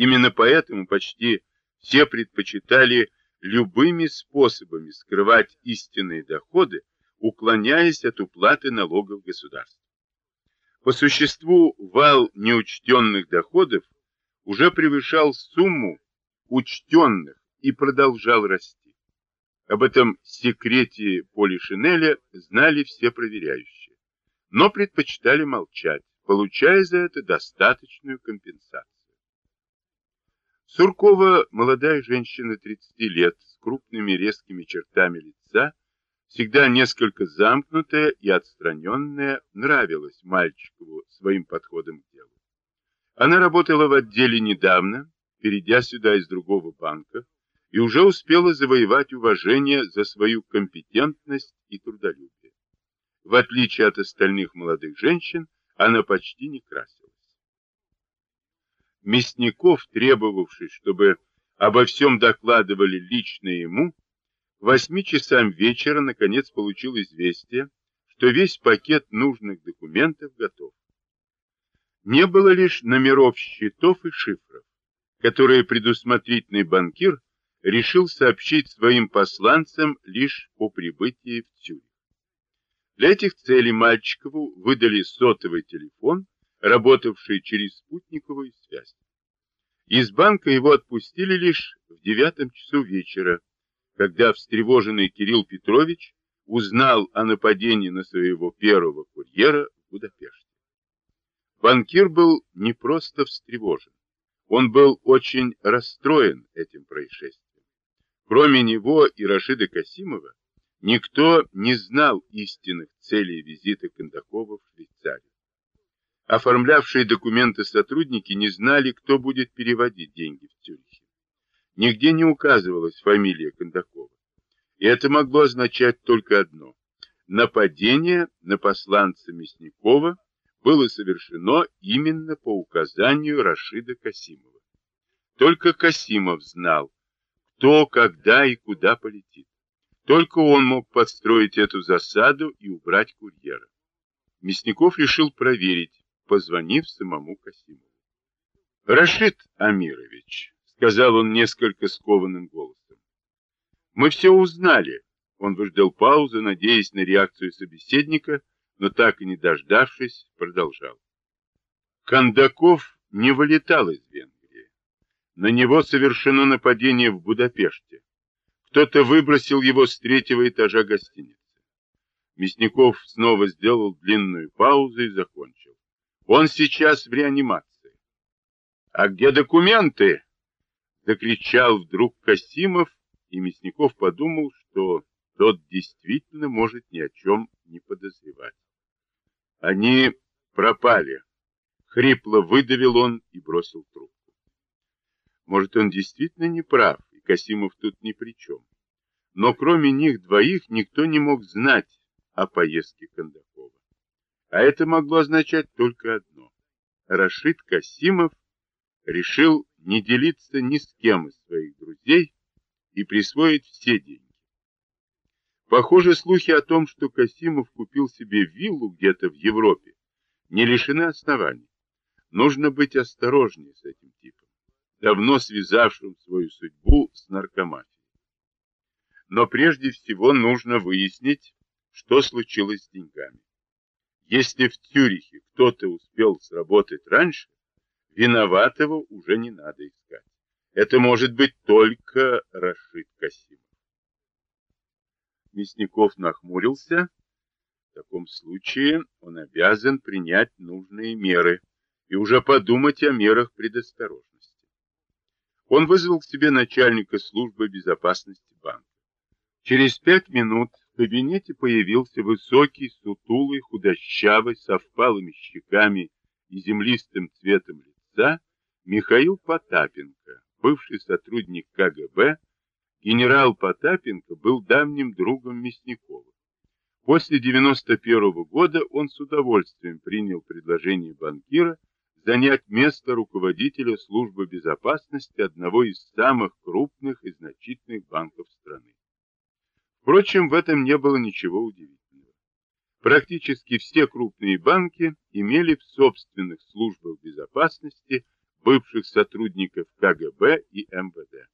Именно поэтому почти все предпочитали любыми способами скрывать истинные доходы, уклоняясь от уплаты налогов государства. По существу вал неучтенных доходов уже превышал сумму учтенных и продолжал расти. Об этом секрете Полишинеля знали все проверяющие, но предпочитали молчать, получая за это достаточную компенсацию. Суркова, молодая женщина 30 лет, с крупными резкими чертами лица, всегда несколько замкнутая и отстраненная, нравилась мальчикову своим подходом к делу. Она работала в отделе недавно, перейдя сюда из другого банка, и уже успела завоевать уважение за свою компетентность и трудолюбие. В отличие от остальных молодых женщин, она почти не красилась. Мясников, требовавший, чтобы обо всем докладывали лично ему, к восьми часам вечера наконец получил известие, что весь пакет нужных документов готов. Не было лишь номеров счетов и шифров, которые предусмотрительный банкир решил сообщить своим посланцам лишь по прибытии в Цюрих. Для этих целей Мальчикову выдали сотовый телефон работавший через спутниковую связь. Из банка его отпустили лишь в девятом часу вечера, когда встревоженный Кирилл Петрович узнал о нападении на своего первого курьера в Будапеште. Банкир был не просто встревожен, он был очень расстроен этим происшествием. Кроме него и Рашида Касимова, никто не знал истинных целей визита Кондакова в Швейцарию. Оформлявшие документы сотрудники не знали, кто будет переводить деньги в Цюрихе. Нигде не указывалась фамилия Кондакова. И это могло означать только одно. Нападение на посланца Мясникова было совершено именно по указанию Рашида Касимова. Только Касимов знал, кто, когда и куда полетит. Только он мог подстроить эту засаду и убрать курьера. Мясников решил проверить, позвонив самому Касимову. «Рашид Амирович», — сказал он несколько скованным голосом, — «мы все узнали». Он выждал паузу, надеясь на реакцию собеседника, но так и не дождавшись, продолжал. Кондаков не вылетал из Венгрии. На него совершено нападение в Будапеште. Кто-то выбросил его с третьего этажа гостиницы. Мясников снова сделал длинную паузу и закончил. Он сейчас в реанимации. А где документы? Закричал вдруг Касимов, и Мясников подумал, что тот действительно может ни о чем не подозревать. Они пропали. Хрипло выдавил он и бросил трубку. Может, он действительно не прав, и Касимов тут ни при чем. Но кроме них двоих никто не мог знать о поездке Кондакова. А это могло означать только одно. Рашид Касимов решил не делиться ни с кем из своих друзей и присвоить все деньги. Похоже, слухи о том, что Касимов купил себе виллу где-то в Европе, не лишены оснований. Нужно быть осторожнее с этим типом, давно связавшим свою судьбу с наркоманией. Но прежде всего нужно выяснить, что случилось с деньгами. Если в Цюрихе кто-то успел сработать раньше, виноватого уже не надо искать. Это может быть только Рашид Касимов. Мясников нахмурился. В таком случае он обязан принять нужные меры и уже подумать о мерах предосторожности. Он вызвал к себе начальника службы безопасности банка. Через пять минут кабинете появился высокий, сутулый, худощавый, со впалыми щеками и землистым цветом лица Михаил Потапенко, бывший сотрудник КГБ. Генерал Потапенко был давним другом Мясникова. После 91 -го года он с удовольствием принял предложение банкира занять место руководителя службы безопасности одного из самых крупных и значительных банков страны. Впрочем, в этом не было ничего удивительного. Практически все крупные банки имели в собственных службах безопасности бывших сотрудников КГБ и МВД.